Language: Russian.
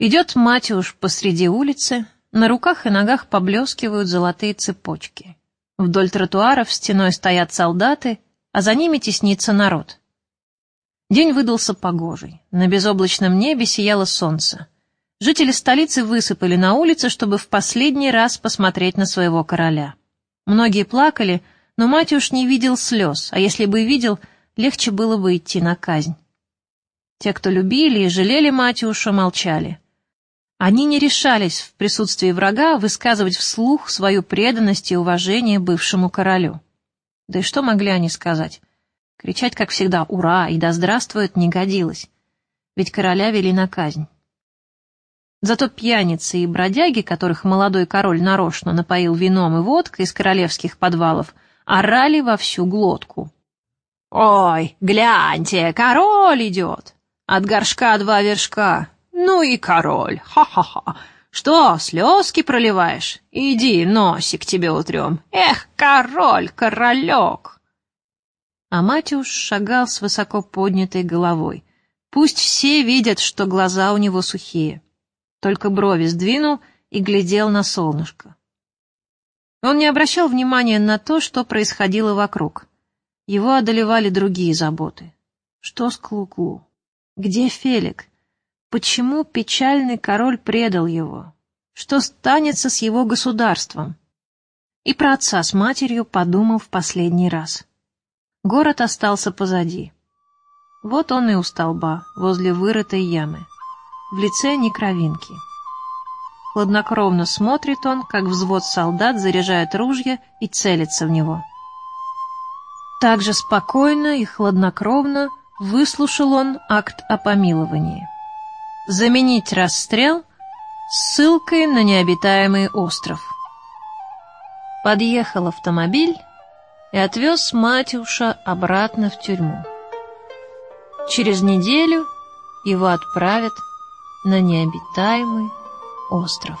Идет Матюш посреди улицы, на руках и ногах поблескивают золотые цепочки. Вдоль тротуаров стеной стоят солдаты, а за ними теснится народ. День выдался погожий, на безоблачном небе сияло солнце. Жители столицы высыпали на улицы, чтобы в последний раз посмотреть на своего короля. Многие плакали, но Матюш не видел слез, а если бы видел, легче было бы идти на казнь. Те, кто любили и жалели Матюша, молчали. Они не решались в присутствии врага высказывать вслух свою преданность и уважение бывшему королю. Да и что могли они сказать? Кричать, как всегда, «Ура!» и «Да здравствует!» не годилось. Ведь короля вели на казнь. Зато пьяницы и бродяги, которых молодой король нарочно напоил вином и водкой из королевских подвалов, орали во всю глотку. «Ой, гляньте, король идет! От горшка два вершка, ну и король, ха-ха-ха. Что, слезки проливаешь? Иди, носик тебе утрем. Эх, король, королек. А Матюш шагал с высоко поднятой головой. Пусть все видят, что глаза у него сухие. Только брови сдвинул и глядел на солнышко. Он не обращал внимания на то, что происходило вокруг. Его одолевали другие заботы. Что с Клуклу? Где Фелик? Почему печальный король предал его? Что станется с его государством? И про отца с матерью подумал в последний раз. Город остался позади. Вот он и у столба, возле вырытой ямы. В лице ни кровинки. Хладнокровно смотрит он, как взвод солдат заряжает ружья и целится в него. Так же спокойно и хладнокровно выслушал он акт о помиловании заменить расстрел ссылкой на необитаемый остров. Подъехал автомобиль и отвез Матюша обратно в тюрьму. Через неделю его отправят на необитаемый остров.